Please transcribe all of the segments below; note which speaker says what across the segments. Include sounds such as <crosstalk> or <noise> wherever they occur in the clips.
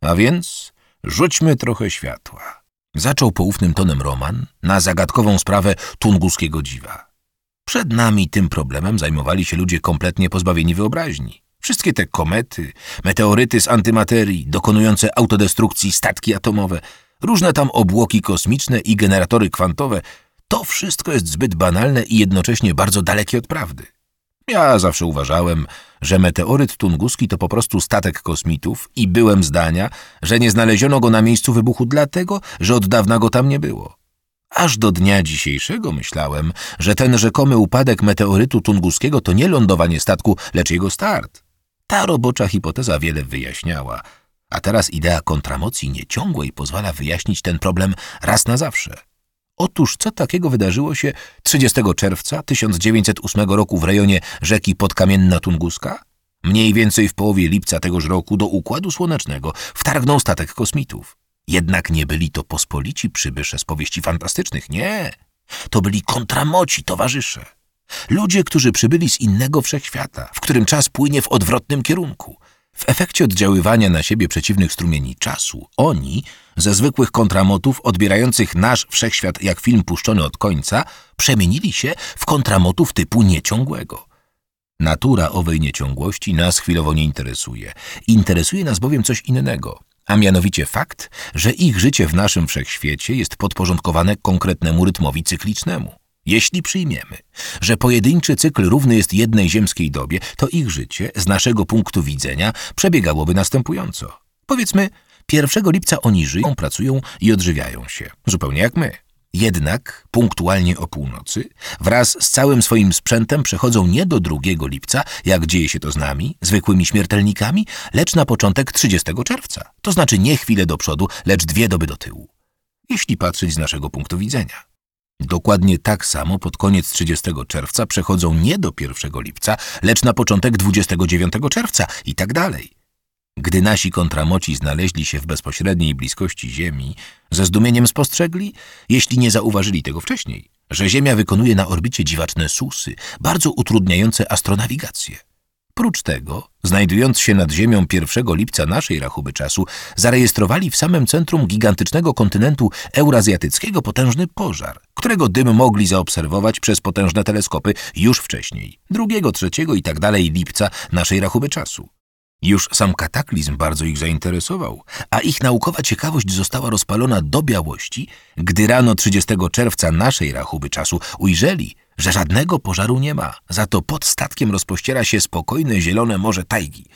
Speaker 1: A więc rzućmy trochę światła. Zaczął poufnym tonem Roman na zagadkową sprawę tunguskiego dziwa. Przed nami tym problemem zajmowali się ludzie kompletnie pozbawieni wyobraźni. Wszystkie te komety, meteoryty z antymaterii, dokonujące autodestrukcji statki atomowe, różne tam obłoki kosmiczne i generatory kwantowe, to wszystko jest zbyt banalne i jednocześnie bardzo dalekie od prawdy. Ja zawsze uważałem, że meteoryt tunguski to po prostu statek kosmitów i byłem zdania, że nie znaleziono go na miejscu wybuchu dlatego, że od dawna go tam nie było. Aż do dnia dzisiejszego myślałem, że ten rzekomy upadek meteorytu tunguskiego to nie lądowanie statku, lecz jego start. Ta robocza hipoteza wiele wyjaśniała, a teraz idea kontramocji nieciągłej pozwala wyjaśnić ten problem raz na zawsze. Otóż co takiego wydarzyło się 30 czerwca 1908 roku w rejonie rzeki Podkamienna Tunguska? Mniej więcej w połowie lipca tegoż roku do Układu Słonecznego wtargnął statek kosmitów. Jednak nie byli to pospolici przybysze z powieści fantastycznych, nie. To byli kontramoci towarzysze. Ludzie, którzy przybyli z innego wszechświata, w którym czas płynie w odwrotnym kierunku. W efekcie oddziaływania na siebie przeciwnych strumieni czasu, oni, ze zwykłych kontramotów odbierających nasz wszechświat jak film puszczony od końca, przemienili się w kontramotów typu nieciągłego. Natura owej nieciągłości nas chwilowo nie interesuje. Interesuje nas bowiem coś innego, a mianowicie fakt, że ich życie w naszym wszechświecie jest podporządkowane konkretnemu rytmowi cyklicznemu. Jeśli przyjmiemy, że pojedynczy cykl równy jest jednej ziemskiej dobie, to ich życie, z naszego punktu widzenia, przebiegałoby następująco. Powiedzmy, 1 lipca oni żyją, pracują i odżywiają się, zupełnie jak my. Jednak punktualnie o północy, wraz z całym swoim sprzętem przechodzą nie do 2 lipca, jak dzieje się to z nami, zwykłymi śmiertelnikami, lecz na początek 30 czerwca. To znaczy nie chwilę do przodu, lecz dwie doby do tyłu. Jeśli patrzeć z naszego punktu widzenia. Dokładnie tak samo pod koniec 30 czerwca przechodzą nie do 1 lipca, lecz na początek 29 czerwca i tak dalej. Gdy nasi kontramoci znaleźli się w bezpośredniej bliskości Ziemi, ze zdumieniem spostrzegli, jeśli nie zauważyli tego wcześniej, że Ziemia wykonuje na orbicie dziwaczne susy, bardzo utrudniające astronawigację. Prócz tego, znajdując się nad Ziemią 1 lipca naszej rachuby czasu, zarejestrowali w samym centrum gigantycznego kontynentu eurazjatyckiego potężny pożar, którego dym mogli zaobserwować przez potężne teleskopy już wcześniej, 2, 3 i tak dalej lipca naszej rachuby czasu. Już sam kataklizm bardzo ich zainteresował, a ich naukowa ciekawość została rozpalona do białości, gdy rano 30 czerwca naszej rachuby czasu ujrzeli, że żadnego pożaru nie ma, za to pod statkiem rozpościera się spokojne zielone morze tajgi.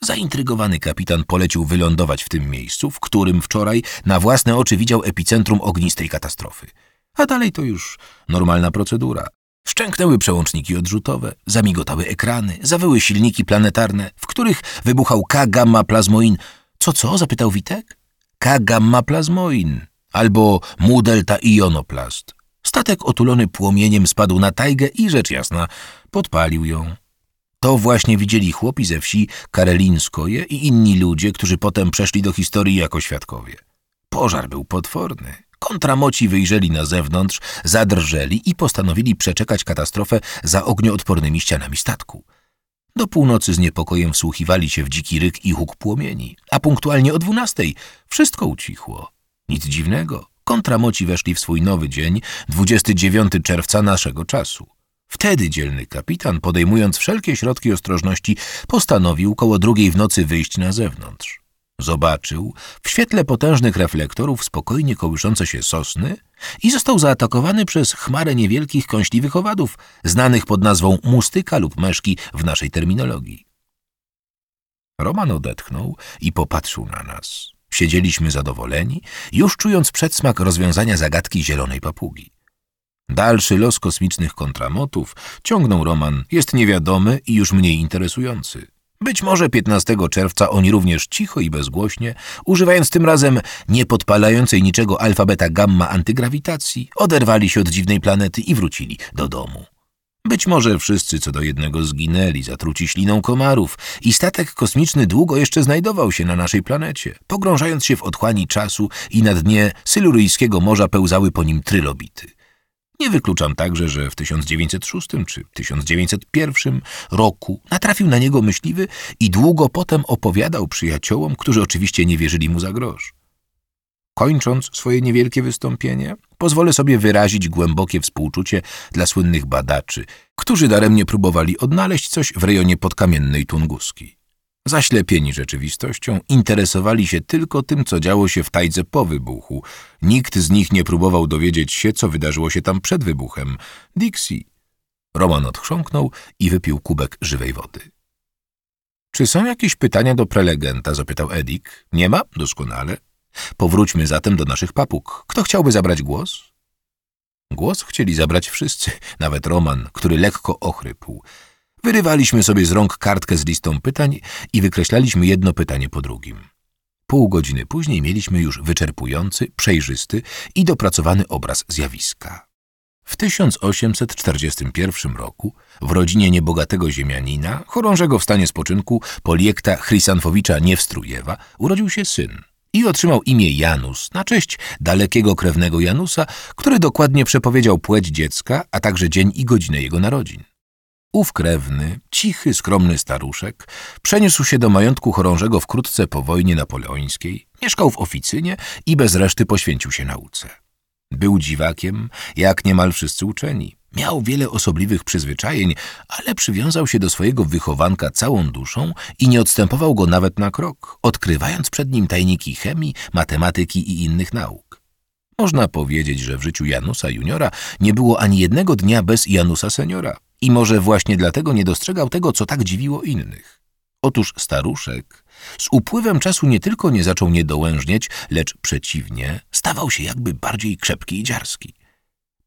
Speaker 1: Zaintrygowany kapitan polecił wylądować w tym miejscu, w którym wczoraj na własne oczy widział epicentrum ognistej katastrofy. A dalej to już normalna procedura. Szczęknęły przełączniki odrzutowe, zamigotały ekrany, zawyły silniki planetarne, w których wybuchał K-gamma plazmoin. Co, co? zapytał Witek. K-gamma plazmoin albo mu delta ionoplast. Statek otulony płomieniem spadł na tajgę i rzecz jasna podpalił ją. To właśnie widzieli chłopi ze wsi Karelinskoje i inni ludzie, którzy potem przeszli do historii jako świadkowie. Pożar był potworny. Kontramoci wyjrzeli na zewnątrz, zadrżeli i postanowili przeczekać katastrofę za ognioodpornymi ścianami statku. Do północy z niepokojem wsłuchiwali się w dziki ryk i huk płomieni, a punktualnie o dwunastej wszystko ucichło. Nic dziwnego, kontramoci weszli w swój nowy dzień, 29 czerwca naszego czasu. Wtedy dzielny kapitan, podejmując wszelkie środki ostrożności, postanowił koło drugiej w nocy wyjść na zewnątrz. Zobaczył w świetle potężnych reflektorów spokojnie kołyszące się sosny i został zaatakowany przez chmarę niewielkich kąśliwych owadów, znanych pod nazwą mustyka lub meszki w naszej terminologii. Roman odetchnął i popatrzył na nas. Siedzieliśmy zadowoleni, już czując przedsmak rozwiązania zagadki zielonej papugi. Dalszy los kosmicznych kontramotów, ciągnął Roman, jest niewiadomy i już mniej interesujący. Być może 15 czerwca oni również cicho i bezgłośnie, używając tym razem niepodpalającej niczego alfabeta gamma antygrawitacji, oderwali się od dziwnej planety i wrócili do domu. Być może wszyscy co do jednego zginęli, zatruci śliną komarów i statek kosmiczny długo jeszcze znajdował się na naszej planecie, pogrążając się w otchłani czasu i na dnie Syluryjskiego Morza pełzały po nim trylobity. Nie wykluczam także, że w 1906 czy 1901 roku natrafił na niego myśliwy i długo potem opowiadał przyjaciołom, którzy oczywiście nie wierzyli mu za grosz. Kończąc swoje niewielkie wystąpienie, pozwolę sobie wyrazić głębokie współczucie dla słynnych badaczy, którzy daremnie próbowali odnaleźć coś w rejonie podkamiennej Tunguski. Zaślepieni rzeczywistością, interesowali się tylko tym, co działo się w Tajdze po wybuchu. Nikt z nich nie próbował dowiedzieć się, co wydarzyło się tam przed wybuchem. Dixie. Roman odchrząknął i wypił kubek żywej wody. Czy są jakieś pytania do prelegenta? zapytał Edik. Nie ma? Doskonale. Powróćmy zatem do naszych papug. Kto chciałby zabrać głos? Głos chcieli zabrać wszyscy, <laughs> nawet Roman, który lekko ochrypł. Wyrywaliśmy sobie z rąk kartkę z listą pytań i wykreślaliśmy jedno pytanie po drugim. Pół godziny później mieliśmy już wyczerpujący, przejrzysty i dopracowany obraz zjawiska. W 1841 roku w rodzinie niebogatego ziemianina, chorążego w stanie spoczynku, poliekta Chrysanfowicza Niewstrujewa, urodził się syn i otrzymał imię Janus na cześć dalekiego krewnego Janusa, który dokładnie przepowiedział płeć dziecka, a także dzień i godzinę jego narodzin. Ów krewny, cichy, skromny staruszek przeniósł się do majątku chorążego wkrótce po wojnie napoleońskiej, mieszkał w oficynie i bez reszty poświęcił się nauce. Był dziwakiem, jak niemal wszyscy uczeni. Miał wiele osobliwych przyzwyczajeń, ale przywiązał się do swojego wychowanka całą duszą i nie odstępował go nawet na krok, odkrywając przed nim tajniki chemii, matematyki i innych nauk. Można powiedzieć, że w życiu Janusa juniora nie było ani jednego dnia bez Janusa seniora i może właśnie dlatego nie dostrzegał tego, co tak dziwiło innych. Otóż staruszek z upływem czasu nie tylko nie zaczął niedołężnieć, lecz przeciwnie, stawał się jakby bardziej krzepki i dziarski.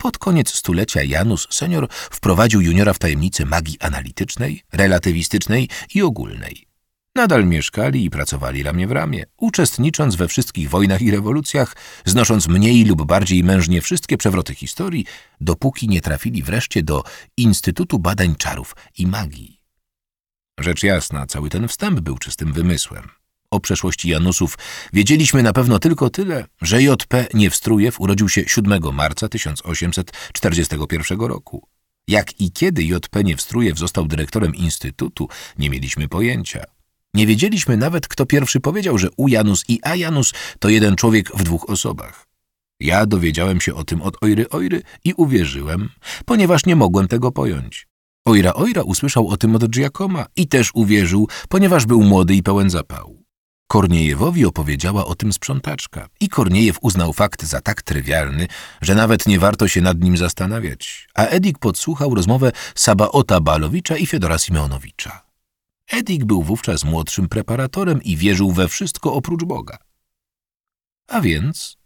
Speaker 1: Pod koniec stulecia Janus senior wprowadził juniora w tajemnicę magii analitycznej, relatywistycznej i ogólnej. Nadal mieszkali i pracowali ramię w ramię, uczestnicząc we wszystkich wojnach i rewolucjach, znosząc mniej lub bardziej mężnie wszystkie przewroty historii, dopóki nie trafili wreszcie do Instytutu Badań Czarów i Magii. Rzecz jasna, cały ten wstęp był czystym wymysłem. O przeszłości Janusów wiedzieliśmy na pewno tylko tyle, że J.P. Niewstrujew urodził się 7 marca 1841 roku. Jak i kiedy J.P. Niewstrujew został dyrektorem Instytutu, nie mieliśmy pojęcia. Nie wiedzieliśmy nawet, kto pierwszy powiedział, że U Janus i A Janus to jeden człowiek w dwóch osobach. Ja dowiedziałem się o tym od Ojry Ojry i uwierzyłem, ponieważ nie mogłem tego pojąć. Ojra Ojra usłyszał o tym od Giacoma i też uwierzył, ponieważ był młody i pełen zapału. Korniejewowi opowiedziała o tym sprzątaczka i Korniejew uznał fakt za tak trywialny, że nawet nie warto się nad nim zastanawiać, a Edik podsłuchał rozmowę Sabaota Balowicza i Fiodora Simeonowicza. Edik był wówczas młodszym preparatorem i wierzył we wszystko oprócz Boga. A więc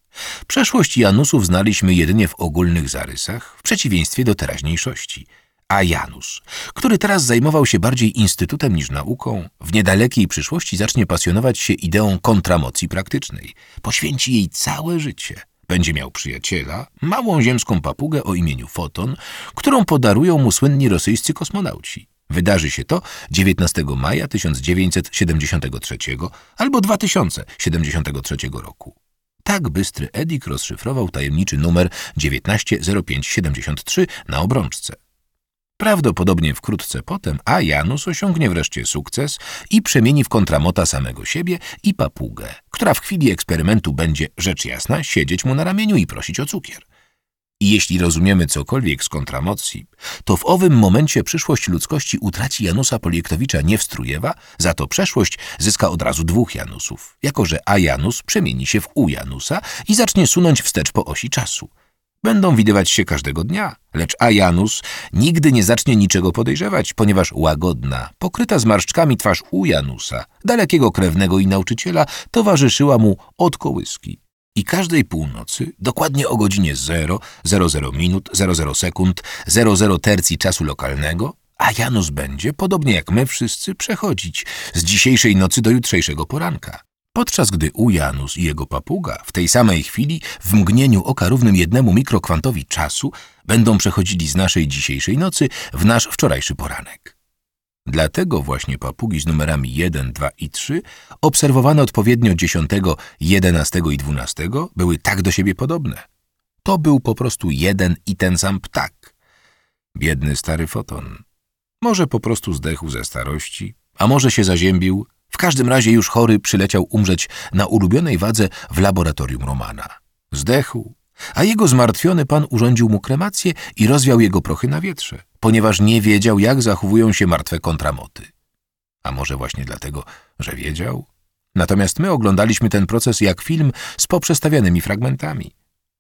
Speaker 1: przeszłość Janusów znaliśmy jedynie w ogólnych zarysach, w przeciwieństwie do teraźniejszości. A Janus, który teraz zajmował się bardziej instytutem niż nauką, w niedalekiej przyszłości zacznie pasjonować się ideą kontramocji praktycznej. Poświęci jej całe życie. Będzie miał przyjaciela, małą ziemską papugę o imieniu Foton, którą podarują mu słynni rosyjscy kosmonauci. Wydarzy się to 19 maja 1973 albo 2073 roku. Tak bystry Edik rozszyfrował tajemniczy numer 190573 na obrączce. Prawdopodobnie wkrótce potem A. Janus osiągnie wreszcie sukces i przemieni w kontramota samego siebie i papugę, która w chwili eksperymentu będzie, rzecz jasna, siedzieć mu na ramieniu i prosić o cukier. I jeśli rozumiemy cokolwiek z kontramocji, to w owym momencie przyszłość ludzkości utraci Janusa Poliektowicza Niewstrujewa, za to przeszłość zyska od razu dwóch Janusów, jako że A Janus przemieni się w U Janusa i zacznie sunąć wstecz po osi czasu. Będą widywać się każdego dnia, lecz A Janus nigdy nie zacznie niczego podejrzewać, ponieważ łagodna, pokryta zmarszczkami twarz U Janusa, dalekiego krewnego i nauczyciela, towarzyszyła mu od kołyski. I każdej północy, dokładnie o godzinie 0, 00 minut, 00 sekund, 00 tercji czasu lokalnego, a Janus będzie, podobnie jak my wszyscy, przechodzić z dzisiejszej nocy do jutrzejszego poranka. Podczas gdy u Janus i jego papuga w tej samej chwili, w mgnieniu oka równym jednemu mikrokwantowi czasu, będą przechodzili z naszej dzisiejszej nocy w nasz wczorajszy poranek. Dlatego właśnie papugi z numerami 1, 2 i 3, obserwowane odpowiednio 10, 11 i 12, były tak do siebie podobne. To był po prostu jeden i ten sam ptak. Biedny stary foton. Może po prostu zdechł ze starości, a może się zaziębił. W każdym razie już chory przyleciał umrzeć na ulubionej wadze w laboratorium Romana. Zdechł, a jego zmartwiony pan urządził mu kremację i rozwiał jego prochy na wietrze, ponieważ nie wiedział, jak zachowują się martwe kontramoty. A może właśnie dlatego, że wiedział? Natomiast my oglądaliśmy ten proces jak film z poprzestawianymi fragmentami.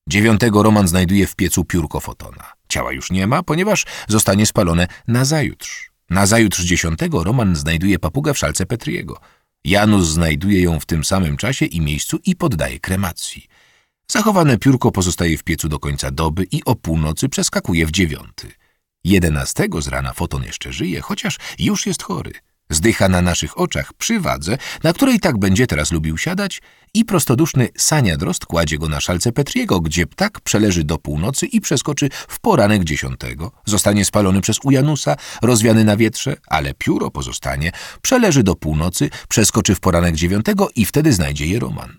Speaker 1: Dziewiątego Roman znajduje w piecu piórko fotona. Ciała już nie ma, ponieważ zostanie spalone nazajutrz. Nazajutrz dziesiątego Roman znajduje papugę w szalce Petriego. Janus znajduje ją w tym samym czasie i miejscu i poddaje kremacji. Zachowane piórko pozostaje w piecu do końca doby i o północy przeskakuje w dziewiąty. Jedenastego z rana foton jeszcze żyje, chociaż już jest chory. Zdycha na naszych oczach przy wadze, na której tak będzie teraz lubił siadać i prostoduszny Sania Drost kładzie go na szalce Petriego, gdzie ptak przeleży do północy i przeskoczy w poranek dziesiątego. Zostanie spalony przez Ujanusa, rozwiany na wietrze, ale pióro pozostanie, przeleży do północy, przeskoczy w poranek dziewiątego i wtedy znajdzie je Roman.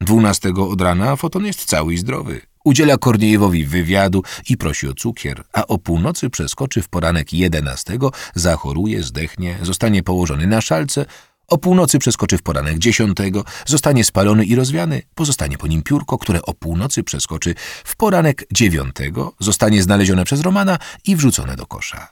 Speaker 1: Dwunastego od rana Foton jest cały i zdrowy. Udziela Korniejewowi wywiadu i prosi o cukier, a o północy przeskoczy w poranek jedenastego, zachoruje, zdechnie, zostanie położony na szalce, o północy przeskoczy w poranek dziesiątego, zostanie spalony i rozwiany, pozostanie po nim piórko, które o północy przeskoczy w poranek dziewiątego, zostanie znalezione przez Romana i wrzucone do kosza.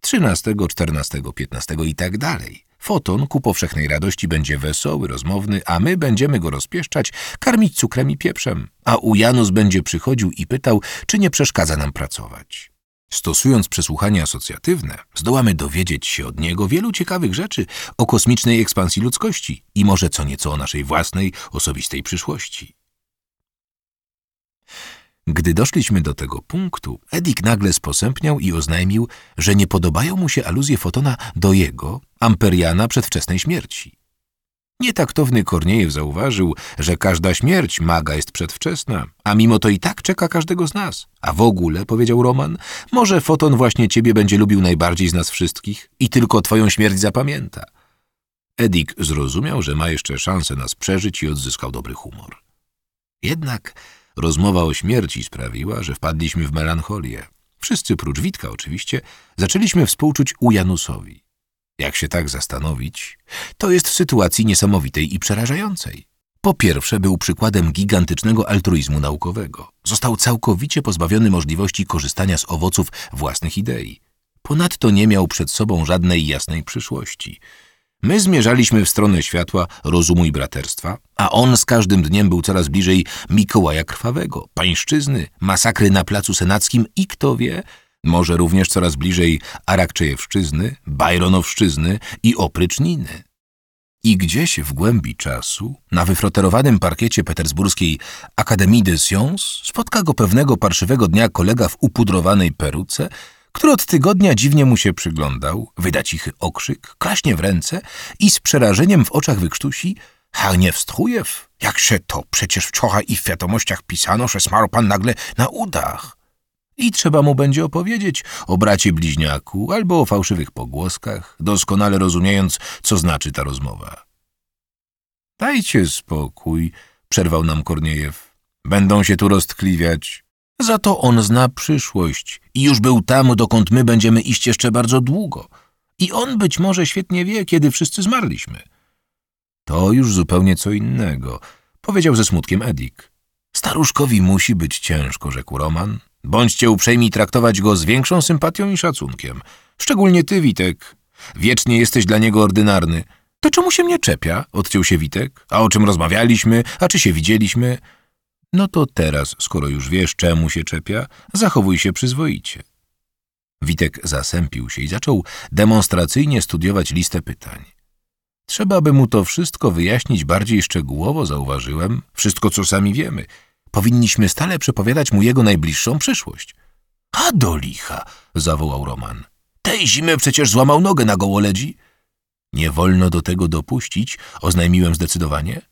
Speaker 1: Trzynastego, czternastego, piętnastego i tak dalej. Foton ku powszechnej radości będzie wesoły, rozmowny, a my będziemy go rozpieszczać, karmić cukrem i pieprzem, a u Janus będzie przychodził i pytał, czy nie przeszkadza nam pracować. Stosując przesłuchanie asocjatywne, zdołamy dowiedzieć się od niego wielu ciekawych rzeczy o kosmicznej ekspansji ludzkości i może co nieco o naszej własnej, osobistej przyszłości. Gdy doszliśmy do tego punktu, Edik nagle sposępniał i oznajmił, że nie podobają mu się aluzje Fotona do jego, Amperiana, przedwczesnej śmierci. Nietaktowny Korniejew zauważył, że każda śmierć maga jest przedwczesna, a mimo to i tak czeka każdego z nas. A w ogóle, powiedział Roman, może Foton właśnie ciebie będzie lubił najbardziej z nas wszystkich i tylko twoją śmierć zapamięta. Edik zrozumiał, że ma jeszcze szansę nas przeżyć i odzyskał dobry humor. Jednak Rozmowa o śmierci sprawiła, że wpadliśmy w melancholię. Wszyscy prócz Witka oczywiście zaczęliśmy współczuć u Janusowi. Jak się tak zastanowić, to jest w sytuacji niesamowitej i przerażającej. Po pierwsze był przykładem gigantycznego altruizmu naukowego. Został całkowicie pozbawiony możliwości korzystania z owoców własnych idei. Ponadto nie miał przed sobą żadnej jasnej przyszłości – My zmierzaliśmy w stronę światła, rozumu i braterstwa, a on z każdym dniem był coraz bliżej Mikołaja Krwawego, pańszczyzny, masakry na Placu Senackim i kto wie, może również coraz bliżej Arakczejewszczyzny, Bajronowszczyzny i Opryczniny. I gdzieś w głębi czasu, na wyfroterowanym parkiecie petersburskiej Akademii des Sciences, spotka go pewnego parszywego dnia kolega w upudrowanej peruce, który od tygodnia dziwnie mu się przyglądał, wyda cichy okrzyk, klaśnie w ręce i z przerażeniem w oczach wykrztusi Hanie Wstrujew, jak się to przecież wczoraj i w wiadomościach pisano, że smarł pan nagle na udach. I trzeba mu będzie opowiedzieć o bracie bliźniaku albo o fałszywych pogłoskach, doskonale rozumiejąc, co znaczy ta rozmowa. Dajcie spokój, przerwał nam Korniejew. Będą się tu roztkliwiać. Za to on zna przyszłość i już był tam, dokąd my będziemy iść jeszcze bardzo długo. I on być może świetnie wie, kiedy wszyscy zmarliśmy. To już zupełnie co innego, powiedział ze smutkiem Edik. Staruszkowi musi być ciężko, rzekł Roman. Bądźcie uprzejmi traktować go z większą sympatią i szacunkiem. Szczególnie ty, Witek. Wiecznie jesteś dla niego ordynarny. To czemu się mnie czepia? Odciął się Witek. A o czym rozmawialiśmy? A czy się widzieliśmy? No to teraz, skoro już wiesz, czemu się czepia, zachowuj się przyzwoicie. Witek zasępił się i zaczął demonstracyjnie studiować listę pytań. Trzeba by mu to wszystko wyjaśnić bardziej szczegółowo, zauważyłem, wszystko, co sami wiemy. Powinniśmy stale przepowiadać mu jego najbliższą przyszłość. A do licha, zawołał Roman. Tej zimy przecież złamał nogę na gołoledzi. Nie wolno do tego dopuścić, oznajmiłem zdecydowanie.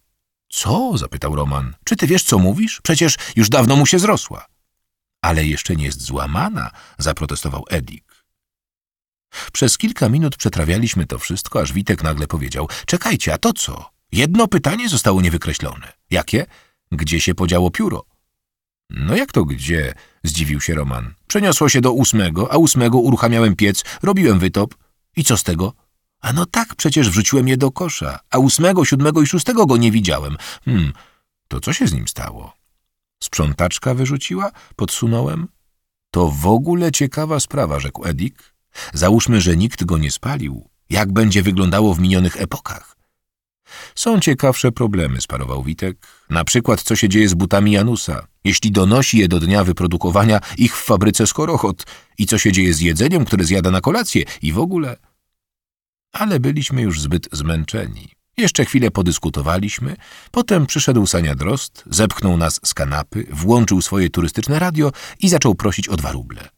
Speaker 1: Co? zapytał Roman. Czy ty wiesz, co mówisz? Przecież już dawno mu się zrosła. Ale jeszcze nie jest złamana, zaprotestował Edik. Przez kilka minut przetrawialiśmy to wszystko, aż Witek nagle powiedział: Czekajcie, a to co? Jedno pytanie zostało niewykreślone. Jakie? Gdzie się podziało pióro? No jak to gdzie? Zdziwił się Roman. Przeniosło się do ósmego, a ósmego uruchamiałem piec, robiłem wytop. I co z tego? A no tak, przecież wrzuciłem je do kosza, a ósmego, siódmego i szóstego go nie widziałem. Hmm, to co się z nim stało? Sprzątaczka wyrzuciła? Podsunąłem. To w ogóle ciekawa sprawa, rzekł Edik. Załóżmy, że nikt go nie spalił. Jak będzie wyglądało w minionych epokach? Są ciekawsze problemy, sparował Witek. Na przykład, co się dzieje z butami Janusa, jeśli donosi je do dnia wyprodukowania ich w fabryce Skorochot i co się dzieje z jedzeniem, które zjada na kolację i w ogóle. Ale byliśmy już zbyt zmęczeni. Jeszcze chwilę podyskutowaliśmy, potem przyszedł Sania Drost, zepchnął nas z kanapy, włączył swoje turystyczne radio i zaczął prosić o dwa ruble.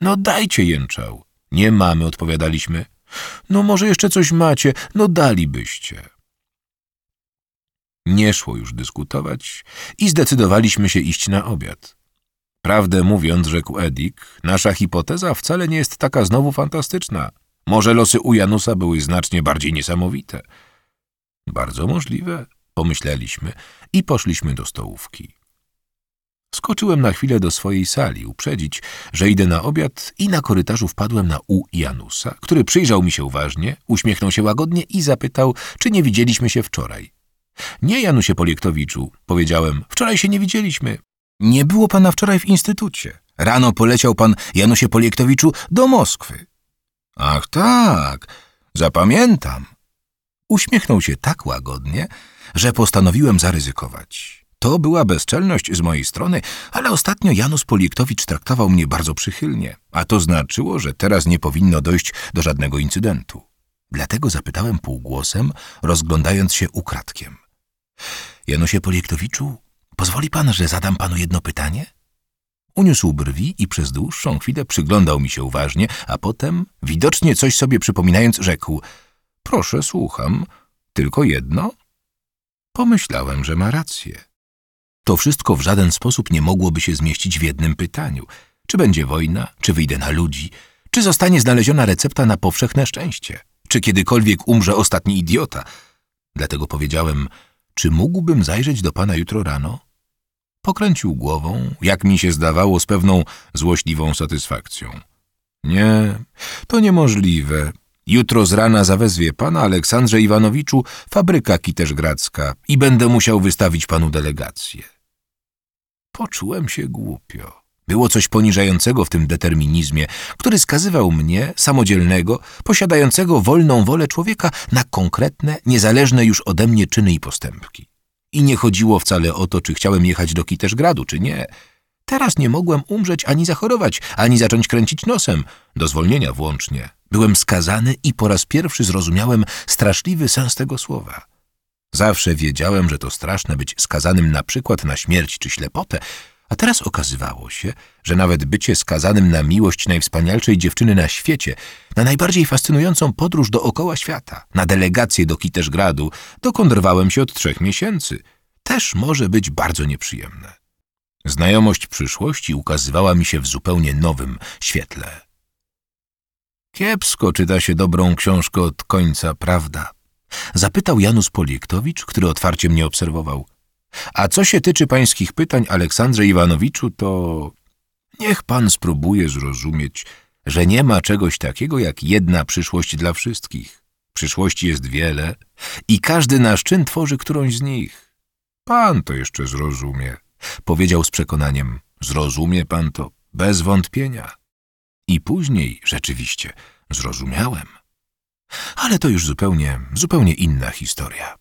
Speaker 1: No dajcie, jęczał. Nie mamy, odpowiadaliśmy. No może jeszcze coś macie, no dalibyście. Nie szło już dyskutować i zdecydowaliśmy się iść na obiad. Prawdę mówiąc, rzekł Edik, nasza hipoteza wcale nie jest taka znowu fantastyczna. Może losy u Janusa były znacznie bardziej niesamowite. Bardzo możliwe, pomyśleliśmy i poszliśmy do stołówki. Skoczyłem na chwilę do swojej sali, uprzedzić, że idę na obiad i na korytarzu wpadłem na U Janusa, który przyjrzał mi się uważnie, uśmiechnął się łagodnie i zapytał, czy nie widzieliśmy się wczoraj. Nie, Janusie Poliektowiczu, powiedziałem, wczoraj się nie widzieliśmy. Nie było pana wczoraj w instytucie. Rano poleciał pan, Janusie Poliektowiczu, do Moskwy. Ach tak, zapamiętam. Uśmiechnął się tak łagodnie, że postanowiłem zaryzykować. To była bezczelność z mojej strony, ale ostatnio Janusz Poliektowicz traktował mnie bardzo przychylnie, a to znaczyło, że teraz nie powinno dojść do żadnego incydentu. Dlatego zapytałem półgłosem, rozglądając się ukradkiem. Janusie Poliektowiczu, pozwoli pan, że zadam panu jedno pytanie? Uniósł brwi i przez dłuższą chwilę przyglądał mi się uważnie, a potem, widocznie coś sobie przypominając, rzekł – Proszę, słucham. Tylko jedno? Pomyślałem, że ma rację. To wszystko w żaden sposób nie mogłoby się zmieścić w jednym pytaniu. Czy będzie wojna? Czy wyjdę na ludzi? Czy zostanie znaleziona recepta na powszechne szczęście? Czy kiedykolwiek umrze ostatni idiota? Dlatego powiedziałem, czy mógłbym zajrzeć do pana jutro rano? Pokręcił głową, jak mi się zdawało, z pewną złośliwą satysfakcją. Nie, to niemożliwe. Jutro z rana zawezwie pana Aleksandrze Iwanowiczu fabryka kiteżgradzka i będę musiał wystawić panu delegację. Poczułem się głupio. Było coś poniżającego w tym determinizmie, który skazywał mnie, samodzielnego, posiadającego wolną wolę człowieka, na konkretne, niezależne już ode mnie czyny i postępki. I nie chodziło wcale o to, czy chciałem jechać do Kiteżgradu, czy nie. Teraz nie mogłem umrzeć ani zachorować, ani zacząć kręcić nosem, do zwolnienia włącznie. Byłem skazany i po raz pierwszy zrozumiałem straszliwy sens tego słowa. Zawsze wiedziałem, że to straszne być skazanym na przykład na śmierć czy ślepotę, a teraz okazywało się, że nawet bycie skazanym na miłość najwspanialszej dziewczyny na świecie, na najbardziej fascynującą podróż dookoła świata, na delegację do Kiteżgradu, dokąd rwałem się od trzech miesięcy, też może być bardzo nieprzyjemne. Znajomość przyszłości ukazywała mi się w zupełnie nowym świetle. Kiepsko czyta się dobrą książkę od końca, prawda? Zapytał Janusz Poliektowicz, który otwarcie mnie obserwował. A co się tyczy pańskich pytań, Aleksandrze Iwanowiczu, to niech pan spróbuje zrozumieć, że nie ma czegoś takiego jak jedna przyszłość dla wszystkich. Przyszłości jest wiele i każdy nasz czyn tworzy którąś z nich. Pan to jeszcze zrozumie, powiedział z przekonaniem. Zrozumie pan to bez wątpienia. I później rzeczywiście zrozumiałem. Ale to już zupełnie, zupełnie inna historia.